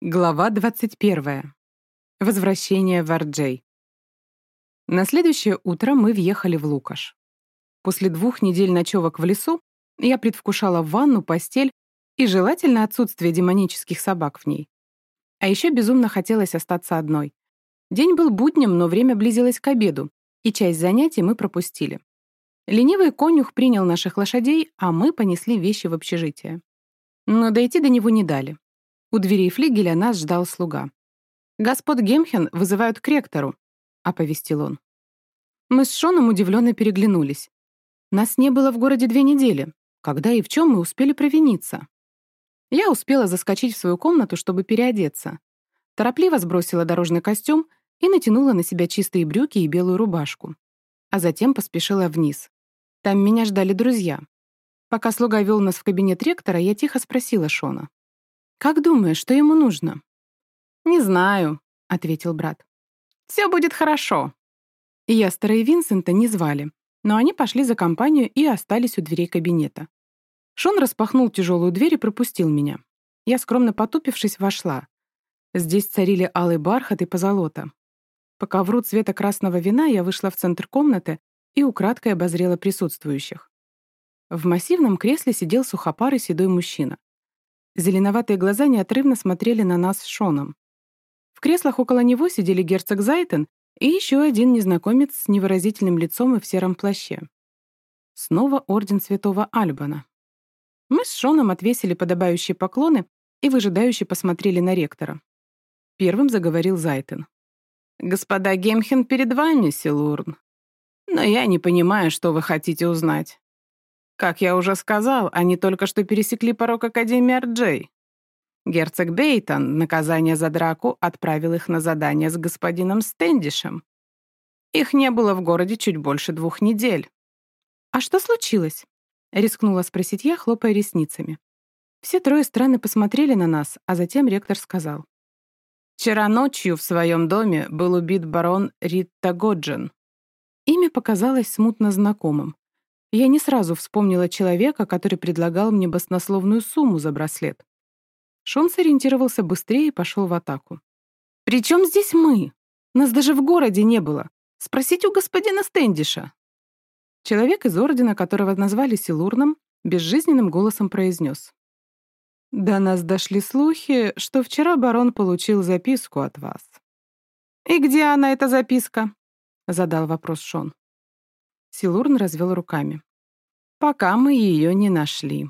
Глава 21. Возвращение в Арджей. На следующее утро мы въехали в Лукаш. После двух недель ночевок в лесу я предвкушала ванну, постель и желательно отсутствие демонических собак в ней. А еще безумно хотелось остаться одной. День был буднем, но время близилось к обеду, и часть занятий мы пропустили. Ленивый конюх принял наших лошадей, а мы понесли вещи в общежитие. Но дойти до него не дали. У дверей флигеля нас ждал слуга. «Господ Гемхен вызывают к ректору», — оповестил он. Мы с Шоном удивленно переглянулись. Нас не было в городе две недели. Когда и в чем мы успели провиниться? Я успела заскочить в свою комнату, чтобы переодеться. Торопливо сбросила дорожный костюм и натянула на себя чистые брюки и белую рубашку. А затем поспешила вниз. Там меня ждали друзья. Пока слуга вел нас в кабинет ректора, я тихо спросила Шона. «Как думаешь, что ему нужно?» «Не знаю», — ответил брат. «Все будет хорошо». И Ястера и Винсента не звали, но они пошли за компанию и остались у дверей кабинета. Шон распахнул тяжелую дверь и пропустил меня. Я, скромно потупившись, вошла. Здесь царили алый бархат и позолота. По ковру цвета красного вина я вышла в центр комнаты и украдкой обозрела присутствующих. В массивном кресле сидел сухопарый седой мужчина. Зеленоватые глаза неотрывно смотрели на нас с Шоном. В креслах около него сидели герцог Зайтен и еще один незнакомец с невыразительным лицом и в сером плаще. Снова орден святого Альбана. Мы с Шоном отвесили подобающие поклоны и выжидающе посмотрели на ректора. Первым заговорил Зайтен. «Господа Гемхен перед вами, Силурн. Но я не понимаю, что вы хотите узнать. Как я уже сказал, они только что пересекли порог Академии Арджей. Герцог Бейтон, наказание за драку, отправил их на задание с господином Стендишем. Их не было в городе чуть больше двух недель. «А что случилось?» — рискнула спросить я, хлопая ресницами. Все трое странно посмотрели на нас, а затем ректор сказал. «Вчера ночью в своем доме был убит барон Ритта Годжин». Имя показалось смутно знакомым. Я не сразу вспомнила человека, который предлагал мне баснословную сумму за браслет. Шон сориентировался быстрее и пошел в атаку. «При чем здесь мы? Нас даже в городе не было. Спросите у господина Стендиша». Человек из ордена, которого назвали Силурном, безжизненным голосом произнес. «До нас дошли слухи, что вчера барон получил записку от вас». «И где она, эта записка?» — задал вопрос Шон. Силурн развел руками. «Пока мы ее не нашли».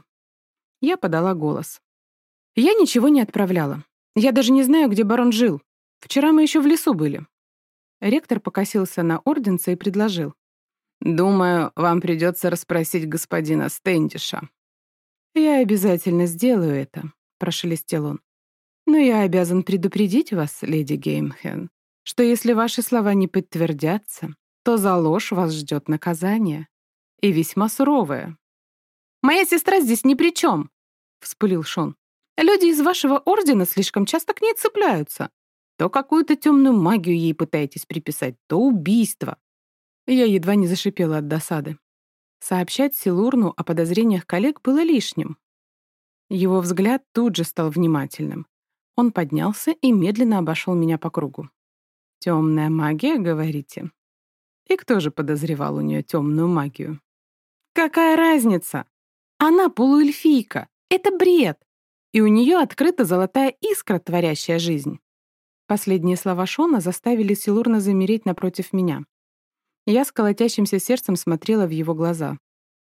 Я подала голос. «Я ничего не отправляла. Я даже не знаю, где барон жил. Вчера мы еще в лесу были». Ректор покосился на орденца и предложил. «Думаю, вам придется расспросить господина Стендиша». «Я обязательно сделаю это», — прошелестел он. «Но я обязан предупредить вас, леди Геймхен, что если ваши слова не подтвердятся, то за ложь вас ждет наказание. И весьма суровое. «Моя сестра здесь ни при чем!» — вспылил Шон. «Люди из вашего ордена слишком часто к ней цепляются. То какую-то темную магию ей пытаетесь приписать, то убийство». Я едва не зашипела от досады. Сообщать Силурну о подозрениях коллег было лишним. Его взгляд тут же стал внимательным. Он поднялся и медленно обошел меня по кругу. «Темная магия, говорите?» И кто же подозревал у нее темную магию? Какая разница? Она полуэльфийка. Это бред. И у нее открыта золотая искра, творящая жизнь. Последние слова Шона заставили Силурна замереть напротив меня. Я с колотящимся сердцем смотрела в его глаза.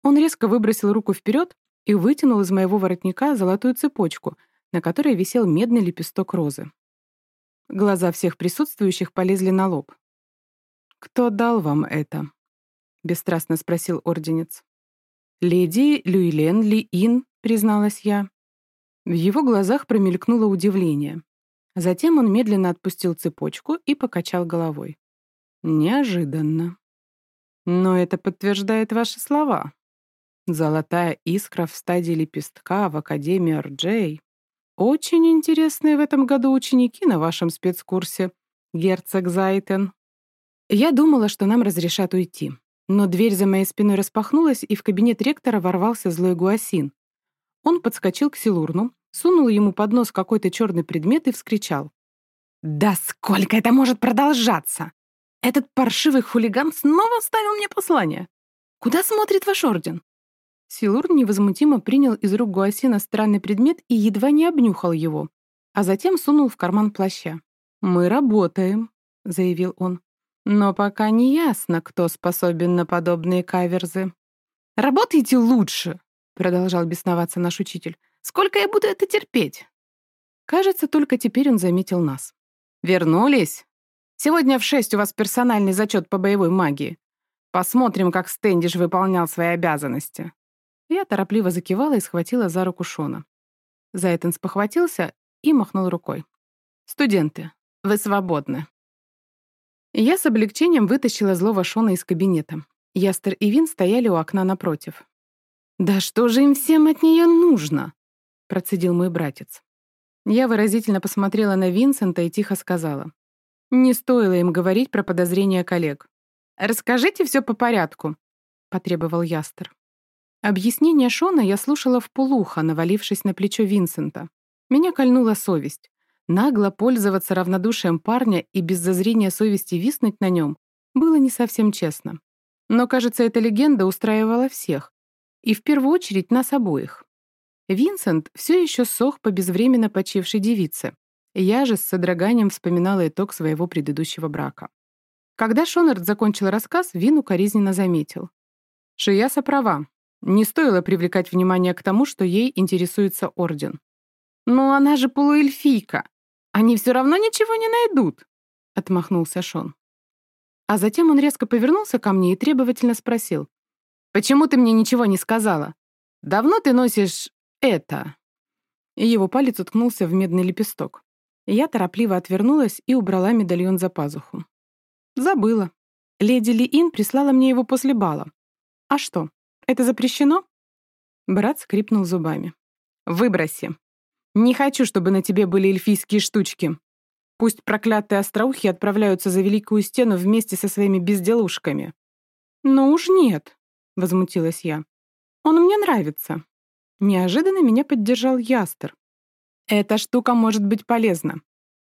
Он резко выбросил руку вперед и вытянул из моего воротника золотую цепочку, на которой висел медный лепесток розы. Глаза всех присутствующих полезли на лоб. «Кто дал вам это?» — бесстрастно спросил орденец. «Леди Люилен Ли Ин», — призналась я. В его глазах промелькнуло удивление. Затем он медленно отпустил цепочку и покачал головой. «Неожиданно. Но это подтверждает ваши слова. Золотая искра в стадии лепестка в Академии Орджей. Очень интересные в этом году ученики на вашем спецкурсе, герцог Зайтен». Я думала, что нам разрешат уйти. Но дверь за моей спиной распахнулась, и в кабинет ректора ворвался злой Гуасин. Он подскочил к Силурну, сунул ему под нос какой-то черный предмет и вскричал. «Да сколько это может продолжаться? Этот паршивый хулиган снова оставил мне послание. Куда смотрит ваш орден?» Силур невозмутимо принял из рук Гуасина странный предмет и едва не обнюхал его, а затем сунул в карман плаща. «Мы работаем», — заявил он. «Но пока не ясно, кто способен на подобные каверзы». «Работайте лучше», — продолжал бесноваться наш учитель. «Сколько я буду это терпеть?» Кажется, только теперь он заметил нас. «Вернулись? Сегодня в шесть у вас персональный зачет по боевой магии. Посмотрим, как Стэндиш выполнял свои обязанности». Я торопливо закивала и схватила за руку Шона. Зайтон спохватился и махнул рукой. «Студенты, вы свободны». Я с облегчением вытащила злого Шона из кабинета. Ястер и Вин стояли у окна напротив. «Да что же им всем от нее нужно?» — процедил мой братец. Я выразительно посмотрела на Винсента и тихо сказала. «Не стоило им говорить про подозрения коллег. Расскажите все по порядку», — потребовал Ястер. Объяснение Шона я слушала вполуха, навалившись на плечо Винсента. Меня кольнула совесть. Нагло пользоваться равнодушием парня и без зазрения совести виснуть на нем было не совсем честно. Но, кажется, эта легенда устраивала всех. И в первую очередь нас обоих. Винсент все еще сох по безвременно почившей девице. Я же с содроганием вспоминала итог своего предыдущего брака. Когда Шонард закончил рассказ, Вин укоризненно заметил. «Шияса права. Не стоило привлекать внимание к тому, что ей интересуется Орден. «Но она же полуэльфийка. Они все равно ничего не найдут», — отмахнулся Шон. А затем он резко повернулся ко мне и требовательно спросил. «Почему ты мне ничего не сказала? Давно ты носишь это?» И его палец уткнулся в медный лепесток. Я торопливо отвернулась и убрала медальон за пазуху. Забыла. Леди Ли Ин прислала мне его после бала. А что, это запрещено?» Брат скрипнул зубами. «Выброси. Не хочу, чтобы на тебе были эльфийские штучки. Пусть проклятые остроухи отправляются за Великую Стену вместе со своими безделушками». «Ну уж нет», — возмутилась я. «Он мне нравится». Неожиданно меня поддержал Ястер. «Эта штука может быть полезна.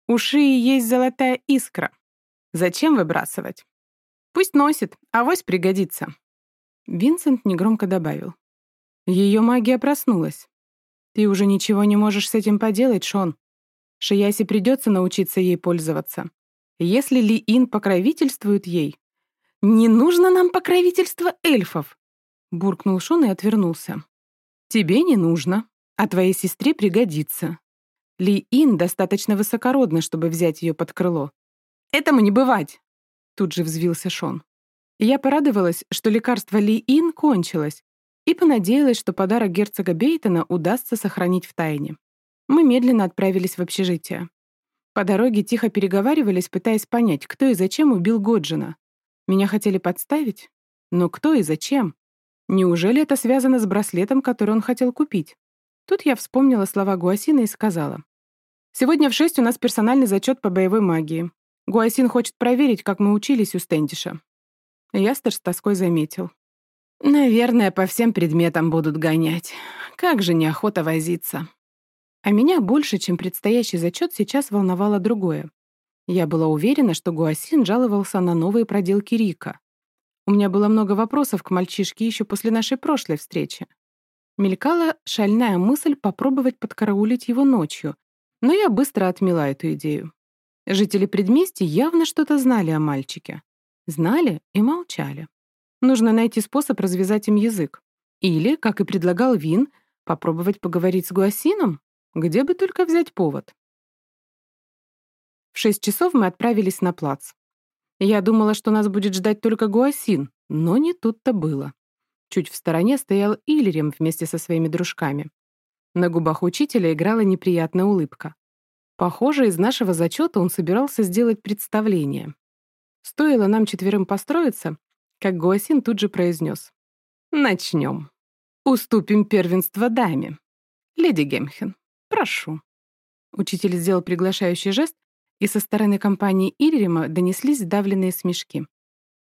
У Шии есть золотая искра. Зачем выбрасывать? Пусть носит, авось пригодится». Винсент негромко добавил. Ее магия проснулась. Ты уже ничего не можешь с этим поделать, Шон. Шиясе придется научиться ей пользоваться. Если Ли Ин покровительствует ей... «Не нужно нам покровительство эльфов!» Буркнул Шон и отвернулся. «Тебе не нужно, а твоей сестре пригодится. Ли Ин достаточно высокородна, чтобы взять ее под крыло. Этому не бывать!» Тут же взвился Шон. Я порадовалась, что лекарство Ли-Ин кончилось, и понадеялась, что подарок герцога Бейтона удастся сохранить в тайне. Мы медленно отправились в общежитие. По дороге тихо переговаривались, пытаясь понять, кто и зачем убил Годжина. Меня хотели подставить? Но кто и зачем? Неужели это связано с браслетом, который он хотел купить? Тут я вспомнила слова Гуасина и сказала. «Сегодня в шесть у нас персональный зачет по боевой магии. Гуасин хочет проверить, как мы учились у Стэндиша. Ястер с тоской заметил. «Наверное, по всем предметам будут гонять. Как же неохота возиться». А меня больше, чем предстоящий зачет, сейчас волновало другое. Я была уверена, что Гуасин жаловался на новые проделки Рика. У меня было много вопросов к мальчишке еще после нашей прошлой встречи. Мелькала шальная мысль попробовать подкараулить его ночью, но я быстро отмела эту идею. Жители предместья явно что-то знали о мальчике. Знали и молчали. Нужно найти способ развязать им язык. Или, как и предлагал Вин, попробовать поговорить с Гуасином, где бы только взять повод. В шесть часов мы отправились на плац. Я думала, что нас будет ждать только Гуасин, но не тут-то было. Чуть в стороне стоял Иллерем вместе со своими дружками. На губах учителя играла неприятная улыбка. Похоже, из нашего зачета он собирался сделать представление. Стоило нам четверым построиться, как Гуасин тут же произнес. «Начнем. Уступим первенство даме. Леди Гемхен, прошу». Учитель сделал приглашающий жест, и со стороны компании Ильрима донеслись сдавленные смешки.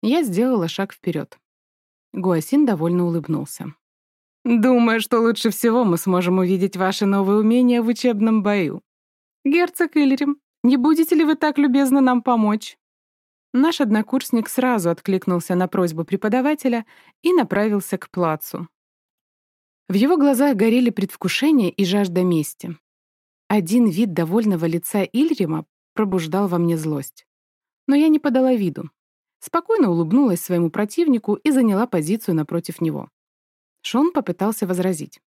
Я сделала шаг вперед. Гуасин довольно улыбнулся. Думаю, что лучше всего мы сможем увидеть ваши новые умения в учебном бою. Герцог Иллерим, не будете ли вы так любезны нам помочь?» Наш однокурсник сразу откликнулся на просьбу преподавателя и направился к плацу. В его глазах горели предвкушение и жажда мести. Один вид довольного лица Ильрима пробуждал во мне злость. Но я не подала виду. Спокойно улыбнулась своему противнику и заняла позицию напротив него. Шон попытался возразить.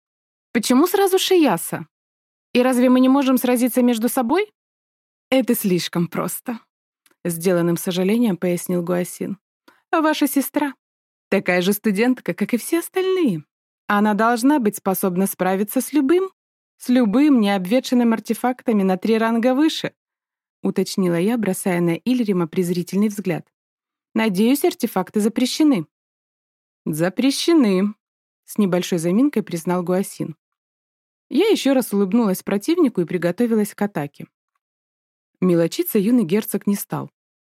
«Почему сразу Шияса? И разве мы не можем сразиться между собой?» «Это слишком просто», — сделанным сожалением пояснил Гуасин. «А ваша сестра такая же студентка, как и все остальные. Она должна быть способна справиться с любым, с любым необветшенным артефактами на три ранга выше», — уточнила я, бросая на Ильрима презрительный взгляд. «Надеюсь, артефакты запрещены». «Запрещены», с небольшой заминкой признал Гуасин. Я еще раз улыбнулась противнику и приготовилась к атаке. Мелочиться юный герцог не стал.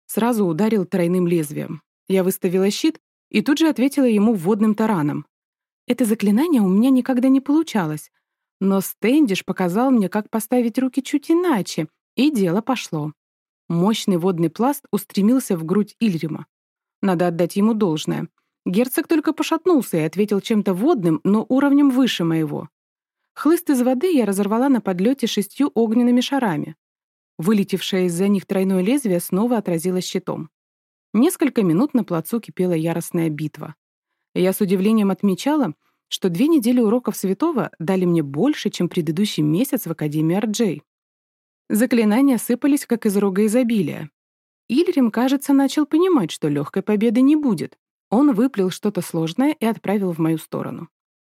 Сразу ударил тройным лезвием. Я выставила щит и тут же ответила ему водным тараном. Это заклинание у меня никогда не получалось, но Стэндиш показал мне, как поставить руки чуть иначе, и дело пошло. Мощный водный пласт устремился в грудь Ильрима. Надо отдать ему должное. Герцог только пошатнулся и ответил чем-то водным, но уровнем выше моего. Хлыст из воды я разорвала на подлете шестью огненными шарами. Вылетевшее из-за них тройное лезвие снова отразилось щитом. Несколько минут на плацу кипела яростная битва. Я с удивлением отмечала, что две недели уроков святого дали мне больше, чем предыдущий месяц в Академии Арджей. Заклинания сыпались, как из рога изобилия. Ильрим, кажется, начал понимать, что легкой победы не будет, он выплел что-то сложное и отправил в мою сторону.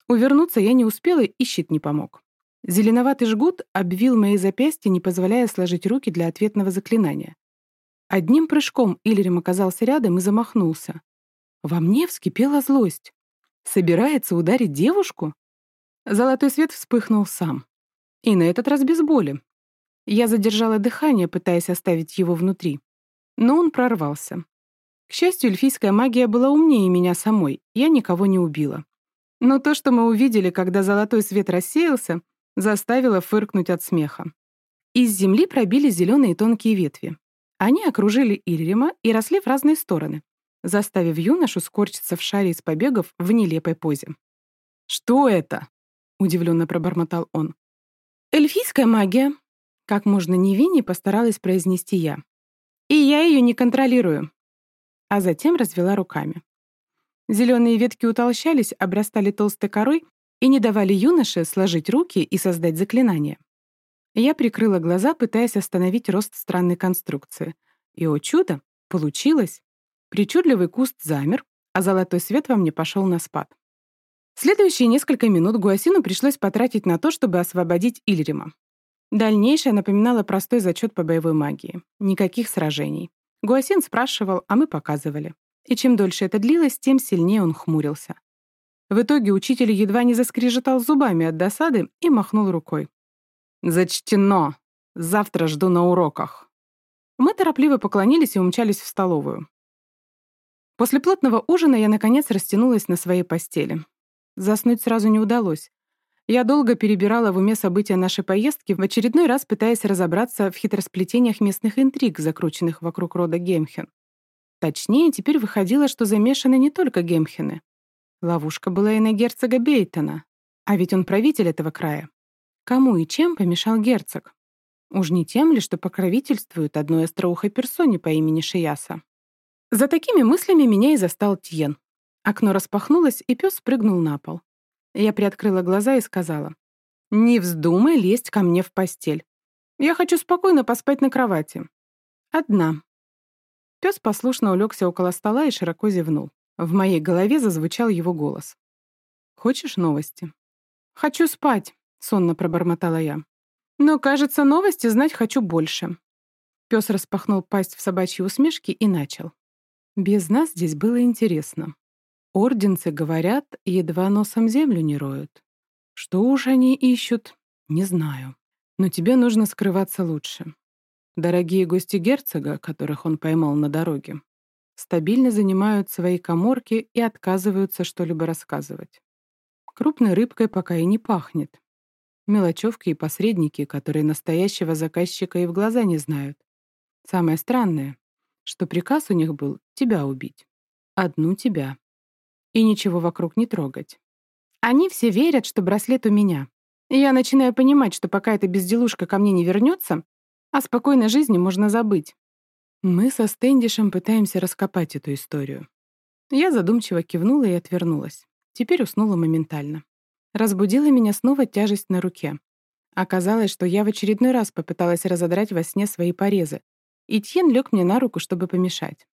Увернуться я не успела, и щит не помог. Зеленоватый жгут обвил мои запястья, не позволяя сложить руки для ответного заклинания. Одним прыжком Иллерим оказался рядом и замахнулся. Во мне вскипела злость. Собирается ударить девушку? Золотой свет вспыхнул сам. И на этот раз без боли. Я задержала дыхание, пытаясь оставить его внутри. Но он прорвался. К счастью, эльфийская магия была умнее меня самой, я никого не убила. Но то, что мы увидели, когда золотой свет рассеялся, заставило фыркнуть от смеха. Из земли пробили зеленые тонкие ветви. Они окружили Ильрима и росли в разные стороны, заставив юношу скорчиться в шаре из побегов в нелепой позе. «Что это?» — удивленно пробормотал он. «Эльфийская магия», — как можно невиннее постаралась произнести я. «И я ее не контролирую а затем развела руками. Зеленые ветки утолщались, обрастали толстой корой и не давали юноше сложить руки и создать заклинание. Я прикрыла глаза, пытаясь остановить рост странной конструкции. И, о чудо, получилось. Причудливый куст замер, а золотой свет во мне пошел на спад. Следующие несколько минут Гуасину пришлось потратить на то, чтобы освободить Ильрима. Дальнейшее напоминало простой зачет по боевой магии. Никаких сражений. Гуасин спрашивал, а мы показывали. И чем дольше это длилось, тем сильнее он хмурился. В итоге учитель едва не заскрежетал зубами от досады и махнул рукой. «Зачтено! Завтра жду на уроках!» Мы торопливо поклонились и умчались в столовую. После плотного ужина я, наконец, растянулась на своей постели. Заснуть сразу не удалось. Я долго перебирала в уме события нашей поездки, в очередной раз пытаясь разобраться в хитросплетениях местных интриг, закрученных вокруг рода Гемхен. Точнее, теперь выходило, что замешаны не только Гемхены. Ловушка была и на герцога Бейтона, а ведь он правитель этого края. Кому и чем помешал герцог? Уж не тем ли, что покровительствует одной остроухой персоне по имени Шияса? За такими мыслями меня и застал Тьен. Окно распахнулось, и пес спрыгнул на пол. Я приоткрыла глаза и сказала, «Не вздумай лезть ко мне в постель. Я хочу спокойно поспать на кровати. Одна». Пес послушно улегся около стола и широко зевнул. В моей голове зазвучал его голос. «Хочешь новости?» «Хочу спать», — сонно пробормотала я. «Но, кажется, новости знать хочу больше». Пес распахнул пасть в собачьей усмешке и начал. «Без нас здесь было интересно. Орденцы, говорят, едва носом землю не роют. Что уж они ищут, не знаю. Но тебе нужно скрываться лучше. Дорогие гости герцога, которых он поймал на дороге, стабильно занимают свои коморки и отказываются что-либо рассказывать. Крупной рыбкой пока и не пахнет. Мелочевки и посредники, которые настоящего заказчика и в глаза не знают. Самое странное, что приказ у них был тебя убить. Одну тебя. И ничего вокруг не трогать. Они все верят, что браслет у меня. И я начинаю понимать, что пока эта безделушка ко мне не вернется, о спокойной жизни можно забыть. Мы со Стэндишем пытаемся раскопать эту историю. Я задумчиво кивнула и отвернулась. Теперь уснула моментально. Разбудила меня снова тяжесть на руке. Оказалось, что я в очередной раз попыталась разодрать во сне свои порезы, и Тьен лег мне на руку, чтобы помешать.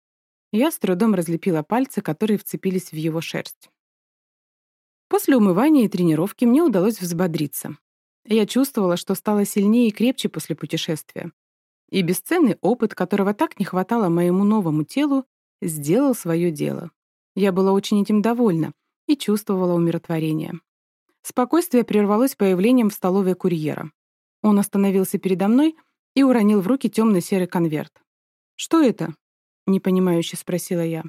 Я с трудом разлепила пальцы, которые вцепились в его шерсть. После умывания и тренировки мне удалось взбодриться. Я чувствовала, что стала сильнее и крепче после путешествия. И бесценный опыт, которого так не хватало моему новому телу, сделал свое дело. Я была очень этим довольна и чувствовала умиротворение. Спокойствие прервалось появлением в столовой курьера. Он остановился передо мной и уронил в руки темный серый конверт. «Что это?» — непонимающе спросила я.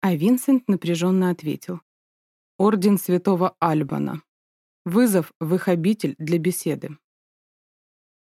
А Винсент напряженно ответил. «Орден святого Альбана. Вызов в их обитель для беседы».